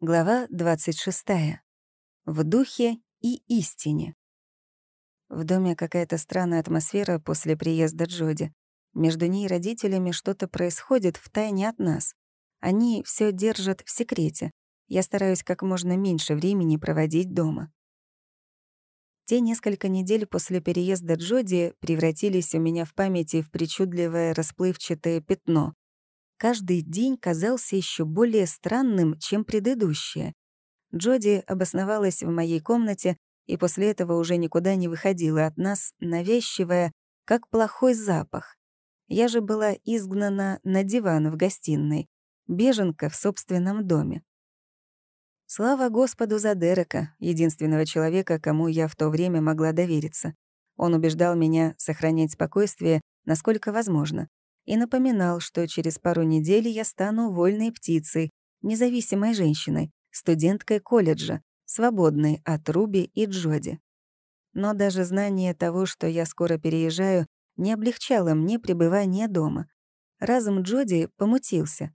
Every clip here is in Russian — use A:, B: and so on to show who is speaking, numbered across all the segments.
A: Глава 26. В духе и истине. В доме какая-то странная атмосфера после приезда Джоди. Между ней и родителями что-то происходит в тайне от нас. Они все держат в секрете. Я стараюсь как можно меньше времени проводить дома. Те несколько недель после переезда Джоди превратились у меня в памяти в причудливое расплывчатое пятно. Каждый день казался еще более странным, чем предыдущие. Джоди обосновалась в моей комнате и после этого уже никуда не выходила от нас, навязчивая, как плохой запах. Я же была изгнана на диван в гостиной, беженка в собственном доме. Слава Господу за Дерека, единственного человека, кому я в то время могла довериться. Он убеждал меня сохранять спокойствие, насколько возможно, и напоминал, что через пару недель я стану вольной птицей, независимой женщиной, студенткой колледжа, свободной от Руби и Джоди. Но даже знание того, что я скоро переезжаю, не облегчало мне пребывание дома. Разум Джоди помутился.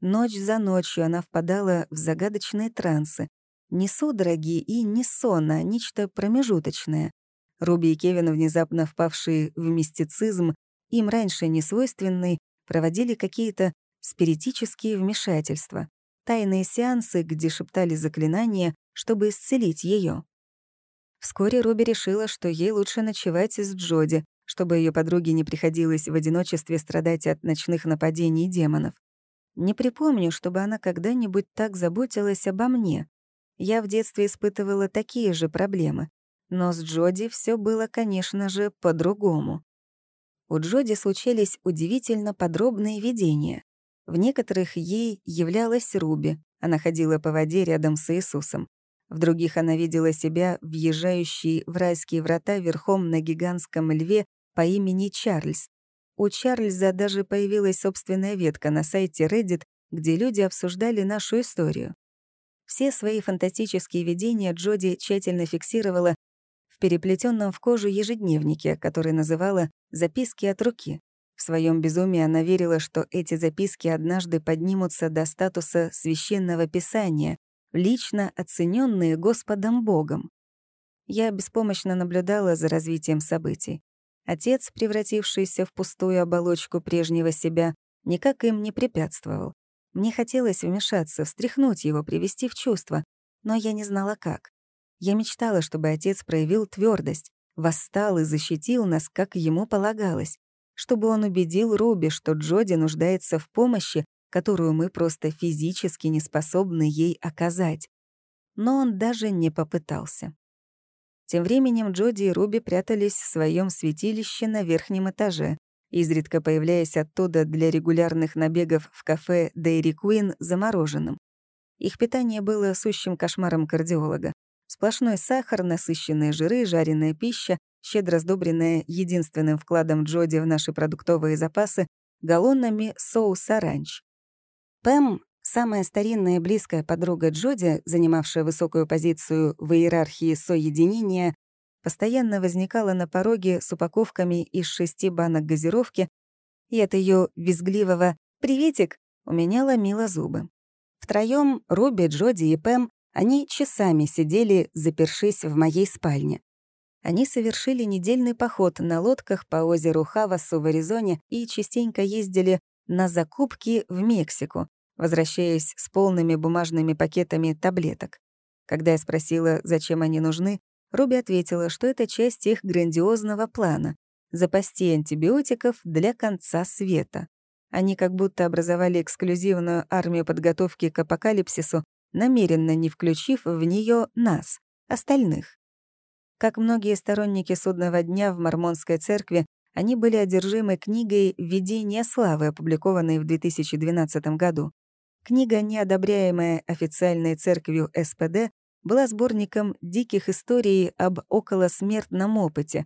A: Ночь за ночью она впадала в загадочные трансы. Не судороги и не сон, а нечто промежуточное. Руби и Кевин, внезапно впавшие в мистицизм, им раньше несвойственный, проводили какие-то спиритические вмешательства, тайные сеансы, где шептали заклинания, чтобы исцелить ее. Вскоре Руби решила, что ей лучше ночевать с Джоди, чтобы ее подруге не приходилось в одиночестве страдать от ночных нападений демонов. Не припомню, чтобы она когда-нибудь так заботилась обо мне. Я в детстве испытывала такие же проблемы. Но с Джоди все было, конечно же, по-другому. У Джоди случались удивительно подробные видения. В некоторых ей являлась Руби, она ходила по воде рядом с Иисусом. В других она видела себя, въезжающей в райские врата верхом на гигантском льве по имени Чарльз. У Чарльза даже появилась собственная ветка на сайте Reddit, где люди обсуждали нашу историю. Все свои фантастические видения Джоди тщательно фиксировала переплетенном в кожу ежедневнике, который называла «Записки от руки». В своем безумии она верила, что эти записки однажды поднимутся до статуса священного писания, лично оцененные Господом Богом. Я беспомощно наблюдала за развитием событий. Отец, превратившийся в пустую оболочку прежнего себя, никак им не препятствовал. Мне хотелось вмешаться, встряхнуть его, привести в чувство, но я не знала как. Я мечтала, чтобы отец проявил твердость, восстал и защитил нас, как ему полагалось, чтобы он убедил Руби, что Джоди нуждается в помощи, которую мы просто физически не способны ей оказать. Но он даже не попытался. Тем временем Джоди и Руби прятались в своем святилище на верхнем этаже, изредка появляясь оттуда для регулярных набегов в кафе Дейри Куин замороженным. Их питание было сущим кошмаром кардиолога. Сплошной сахар, насыщенные жиры, жареная пища, щедро сдобренная единственным вкладом Джоди в наши продуктовые запасы — галлонами соуса ранч. Пэм, самая старинная и близкая подруга Джоди, занимавшая высокую позицию в иерархии соединения, постоянно возникала на пороге с упаковками из шести банок газировки, и от ее визгливого «Приветик!» у меня ломило зубы. Втроём Руби, Джоди и Пэм они часами сидели, запершись в моей спальне. Они совершили недельный поход на лодках по озеру Хавасу в Аризоне и частенько ездили на закупки в Мексику, возвращаясь с полными бумажными пакетами таблеток. Когда я спросила, зачем они нужны, Руби ответила, что это часть их грандиозного плана — запасти антибиотиков для конца света. Они как будто образовали эксклюзивную армию подготовки к апокалипсису намеренно не включив в нее нас, остальных. Как многие сторонники судного дня в Мормонской церкви, они были одержимы книгой «Введение славы», опубликованной в 2012 году. Книга, неодобряемая официальной церковью СПД, была сборником диких историй об околосмертном опыте,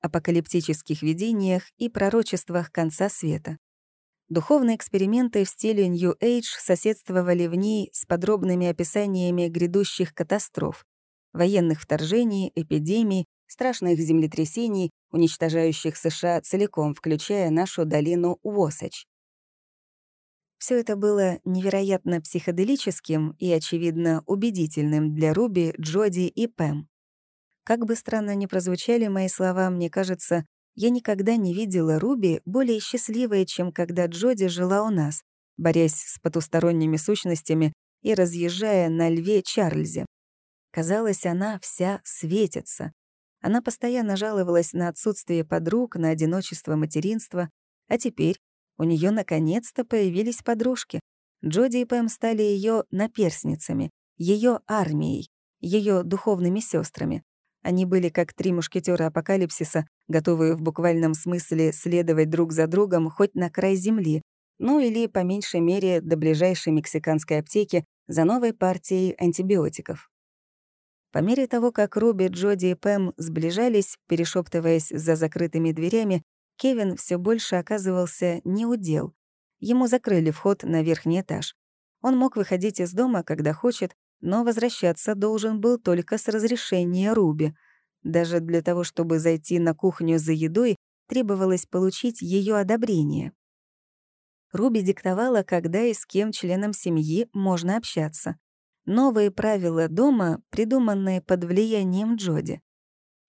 A: апокалиптических видениях и пророчествах конца света. Духовные эксперименты в стиле New Age соседствовали в ней с подробными описаниями грядущих катастроф, военных вторжений, эпидемий, страшных землетрясений, уничтожающих США целиком, включая нашу долину Уосач. Все это было невероятно психоделическим и, очевидно, убедительным для Руби, Джоди и Пэм. Как бы странно ни прозвучали мои слова, мне кажется, я никогда не видела Руби более счастливой, чем когда Джоди жила у нас, борясь с потусторонними сущностями и разъезжая на льве Чарльзе. Казалось, она вся светится. Она постоянно жаловалась на отсутствие подруг, на одиночество материнства, а теперь у нее наконец-то появились подружки. Джоди и Пэм стали ее наперсницами, ее армией, ее духовными сестрами. Они были как три мушкетера апокалипсиса, готовые в буквальном смысле следовать друг за другом хоть на край земли, ну или, по меньшей мере, до ближайшей мексиканской аптеки за новой партией антибиотиков. По мере того, как Руби, Джоди и Пэм сближались, перешептываясь за закрытыми дверями, Кевин все больше оказывался неудел. Ему закрыли вход на верхний этаж. Он мог выходить из дома, когда хочет, но возвращаться должен был только с разрешения Руби. Даже для того, чтобы зайти на кухню за едой, требовалось получить ее одобрение. Руби диктовала, когда и с кем членам семьи можно общаться. Новые правила дома, придуманные под влиянием Джоди.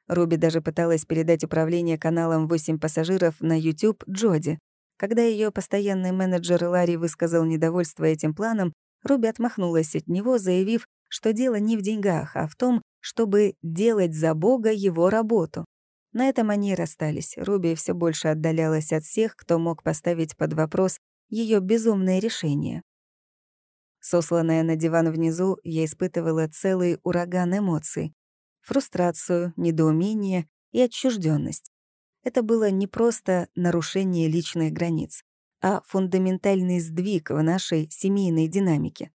A: Руби даже пыталась передать управление каналом «8 пассажиров» на YouTube Джоди. Когда ее постоянный менеджер Ларри высказал недовольство этим планом, Руби отмахнулась от него, заявив, что дело не в деньгах, а в том, чтобы делать за Бога его работу. На этом они расстались. Руби все больше отдалялась от всех, кто мог поставить под вопрос ее безумное решение. Сосланная на диван внизу, я испытывала целый ураган эмоций. Фрустрацию, недоумение и отчужденность. Это было не просто нарушение личных границ, а фундаментальный сдвиг в нашей семейной динамике.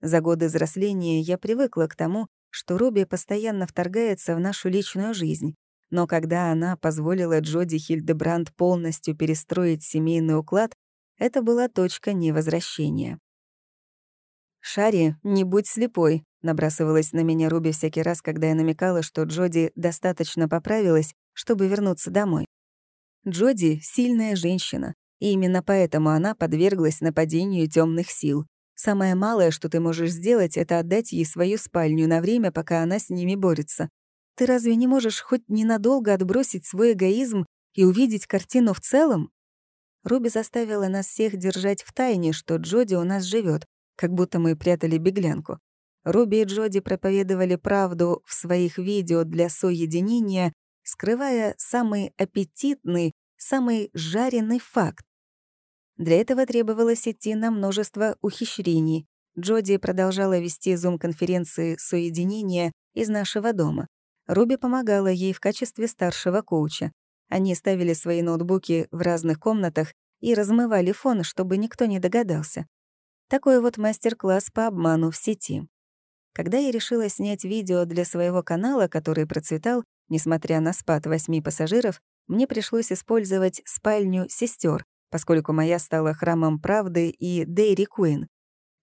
A: За годы взросления я привыкла к тому, что Руби постоянно вторгается в нашу личную жизнь, но когда она позволила Джоди Хильдебранд полностью перестроить семейный уклад, это была точка невозвращения. «Шари, не будь слепой», — набрасывалась на меня Руби всякий раз, когда я намекала, что Джоди достаточно поправилась, чтобы вернуться домой. Джоди — сильная женщина, и именно поэтому она подверглась нападению темных сил. Самое малое, что ты можешь сделать, это отдать ей свою спальню на время, пока она с ними борется. Ты разве не можешь хоть ненадолго отбросить свой эгоизм и увидеть картину в целом? Руби заставила нас всех держать в тайне, что Джоди у нас живет, как будто мы прятали беглянку. Руби и Джоди проповедовали правду в своих видео для соединения, скрывая самый аппетитный, самый жареный факт. Для этого требовалось идти на множество ухищрений. Джоди продолжала вести зум-конференции соединения из нашего дома. Руби помогала ей в качестве старшего коуча. Они ставили свои ноутбуки в разных комнатах и размывали фон, чтобы никто не догадался. Такой вот мастер-класс по обману в сети. Когда я решила снять видео для своего канала, который процветал, несмотря на спад восьми пассажиров, мне пришлось использовать спальню сестер, поскольку моя стала храмом правды и Дейри Куин.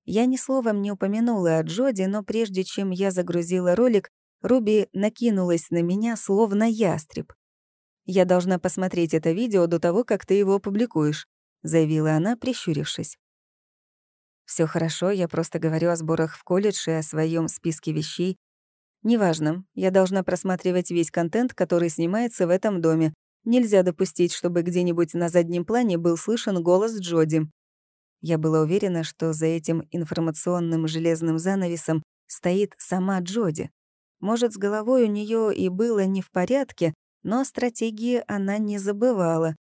A: Я ни словом не упомянула о Джоди, но прежде чем я загрузила ролик, Руби накинулась на меня, словно ястреб. «Я должна посмотреть это видео до того, как ты его опубликуешь», — заявила она, прищурившись. Все хорошо, я просто говорю о сборах в колледж и о своем списке вещей. Неважно, я должна просматривать весь контент, который снимается в этом доме, Нельзя допустить, чтобы где-нибудь на заднем плане был слышен голос Джоди. Я была уверена, что за этим информационным железным занавесом стоит сама Джоди. Может, с головой у нее и было не в порядке, но стратегии она не забывала.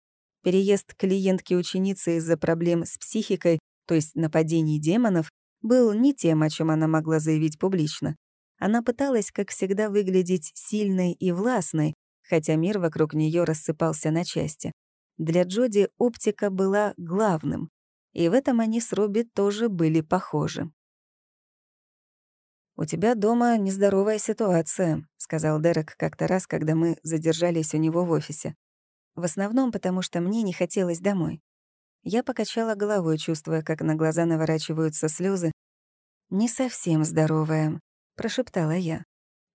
A: Переезд клиентки-ученицы из-за проблем с психикой, то есть нападений демонов, был не тем, о чем она могла заявить публично. Она пыталась, как всегда, выглядеть сильной и властной, хотя мир вокруг нее рассыпался на части. Для Джоди оптика была главным, и в этом они с Робби тоже были похожи. «У тебя дома нездоровая ситуация», — сказал Дерек как-то раз, когда мы задержались у него в офисе. В основном потому, что мне не хотелось домой. Я покачала головой, чувствуя, как на глаза наворачиваются слезы. «Не совсем здоровая», — прошептала я.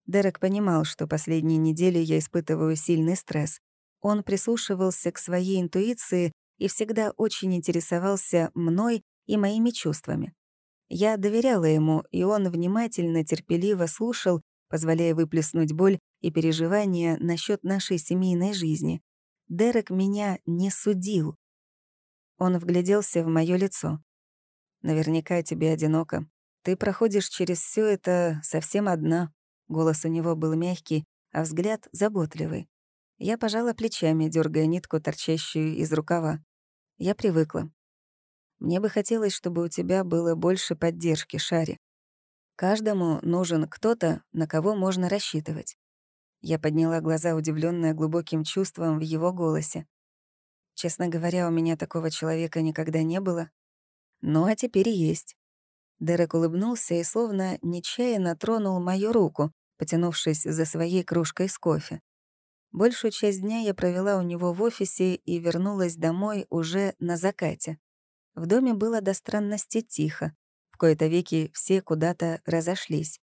A: Дерек понимал, что последние недели я испытываю сильный стресс. Он прислушивался к своей интуиции и всегда очень интересовался мной и моими чувствами. Я доверяла ему, и он внимательно, терпеливо слушал, позволяя выплеснуть боль и переживания насчет нашей семейной жизни. Дерек меня не судил. Он вгляделся в мое лицо. «Наверняка тебе одиноко. Ты проходишь через все это совсем одна». Голос у него был мягкий, а взгляд заботливый. Я пожала плечами, дергая нитку, торчащую из рукава. Я привыкла. Мне бы хотелось, чтобы у тебя было больше поддержки, Шари. Каждому нужен кто-то, на кого можно рассчитывать. Я подняла глаза, удивленная глубоким чувством в его голосе. Честно говоря, у меня такого человека никогда не было. Ну, а теперь есть. Дерек улыбнулся и словно нечаянно тронул мою руку, потянувшись за своей кружкой с кофе. Большую часть дня я провела у него в офисе и вернулась домой уже на закате. В доме было до странности тихо. В кои-то веки все куда-то разошлись.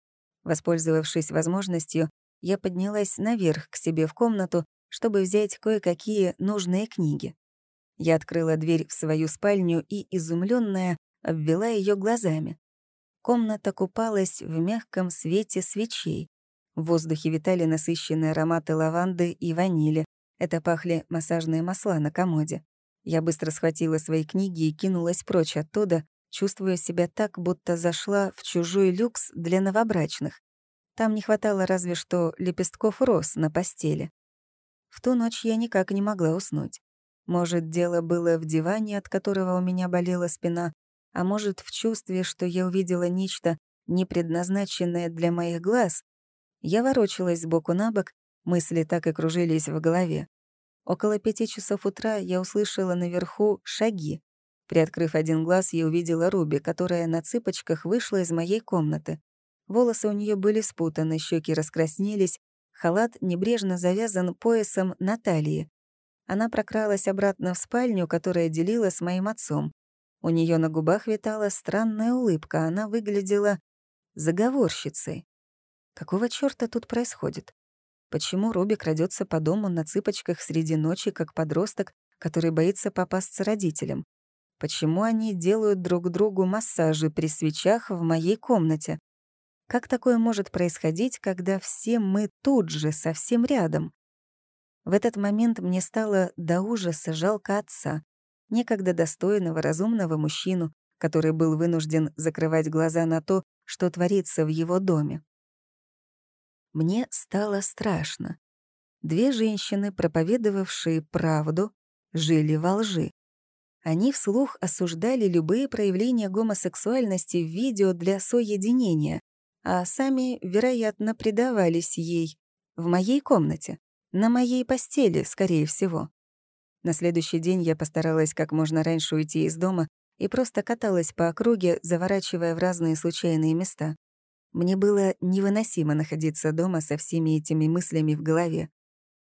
A: Воспользовавшись возможностью, я поднялась наверх к себе в комнату, чтобы взять кое-какие нужные книги. Я открыла дверь в свою спальню и, изумленная, обвела ее глазами. Комната купалась в мягком свете свечей. В воздухе витали насыщенные ароматы лаванды и ванили. Это пахли массажные масла на комоде. Я быстро схватила свои книги и кинулась прочь оттуда, чувствуя себя так, будто зашла в чужой люкс для новобрачных. Там не хватало разве что лепестков роз на постели. В ту ночь я никак не могла уснуть. Может, дело было в диване, от которого у меня болела спина, а может, в чувстве, что я увидела нечто, не предназначенное для моих глаз, я ворочалась сбоку на бок, мысли так и кружились в голове. Около пяти часов утра я услышала наверху шаги. Приоткрыв один глаз, я увидела Руби, которая на цыпочках вышла из моей комнаты. Волосы у нее были спутаны, щеки раскраснелись, халат небрежно завязан поясом на талии. Она прокралась обратно в спальню, которая делила с моим отцом. У нее на губах витала странная улыбка, она выглядела заговорщицей. Какого чёрта тут происходит? Почему Руби крадется по дому на цыпочках среди ночи, как подросток, который боится попасться родителям? Почему они делают друг другу массажи при свечах в моей комнате? Как такое может происходить, когда все мы тут же, совсем рядом? В этот момент мне стало до ужаса жалко отца, некогда достойного, разумного мужчину, который был вынужден закрывать глаза на то, что творится в его доме. Мне стало страшно. Две женщины, проповедовавшие правду, жили во лжи. Они вслух осуждали любые проявления гомосексуальности в видео для соединения, а сами, вероятно, предавались ей в моей комнате, на моей постели, скорее всего. На следующий день я постаралась как можно раньше уйти из дома и просто каталась по округе, заворачивая в разные случайные места. Мне было невыносимо находиться дома со всеми этими мыслями в голове.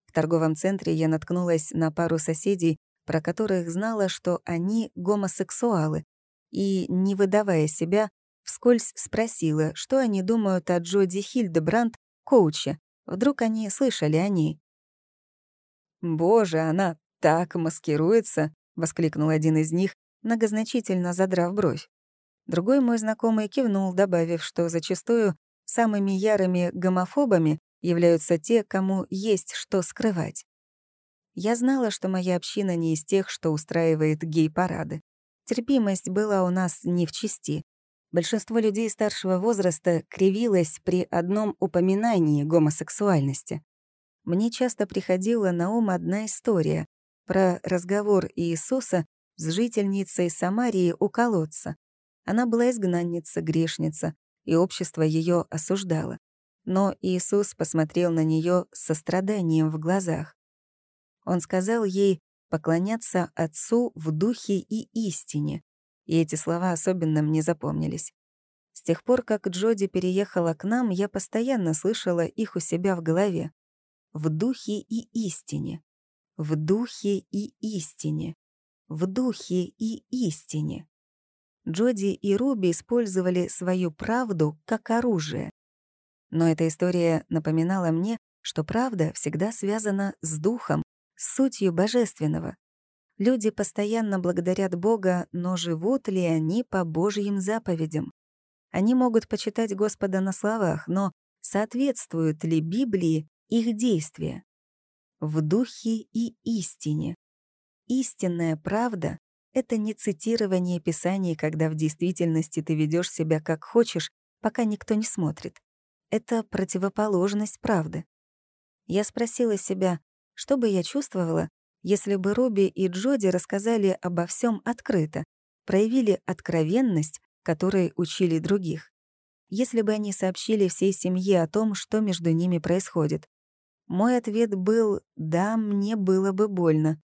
A: В торговом центре я наткнулась на пару соседей, про которых знала, что они гомосексуалы, и, не выдавая себя, вскользь спросила, что они думают о Джоди Хильдебранд, коуче. Вдруг они слышали о ней. «Боже, она так маскируется!» — воскликнул один из них, многозначительно задрав бровь. Другой мой знакомый кивнул, добавив, что зачастую самыми ярыми гомофобами являются те, кому есть что скрывать. Я знала, что моя община не из тех, что устраивает гей-парады. Терпимость была у нас не в чести. Большинство людей старшего возраста кривилось при одном упоминании гомосексуальности. Мне часто приходила на ум одна история про разговор Иисуса с жительницей Самарии у колодца. Она была изгнанница, грешница, и общество ее осуждало. Но Иисус посмотрел на нее с состраданием в глазах. Он сказал ей поклоняться Отцу в духе и истине, и эти слова особенно мне запомнились. С тех пор, как Джоди переехала к нам, я постоянно слышала их у себя в голове. В духе и истине. В духе и истине. В духе и истине. Джоди и Руби использовали свою правду как оружие. Но эта история напоминала мне, что правда всегда связана с духом, с сутью божественного. Люди постоянно благодарят Бога, но живут ли они по Божьим заповедям? Они могут почитать Господа на словах, но соответствуют ли Библии их действия? В духе и истине. Истинная правда — это не цитирование Писаний, когда в действительности ты ведешь себя как хочешь, пока никто не смотрит. Это противоположность правды. Я спросила себя, что бы я чувствовала, если бы Робби и Джоди рассказали обо всем открыто, проявили откровенность, которой учили других. Если бы они сообщили всей семье о том, что между ними происходит. Мой ответ был «да, мне было бы больно».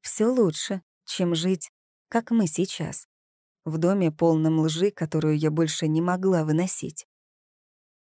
A: Все лучше, чем жить, как мы сейчас, в доме полном лжи, которую я больше не могла выносить.